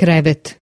كريفت